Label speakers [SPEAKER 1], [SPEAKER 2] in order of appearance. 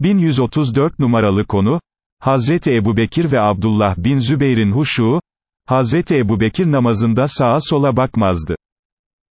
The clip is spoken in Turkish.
[SPEAKER 1] 1134 numaralı konu, Hazreti Ebubekir ve Abdullah bin Zübeyir'in huşu, Hazreti Ebubekir namazında sağa sola bakmazdı.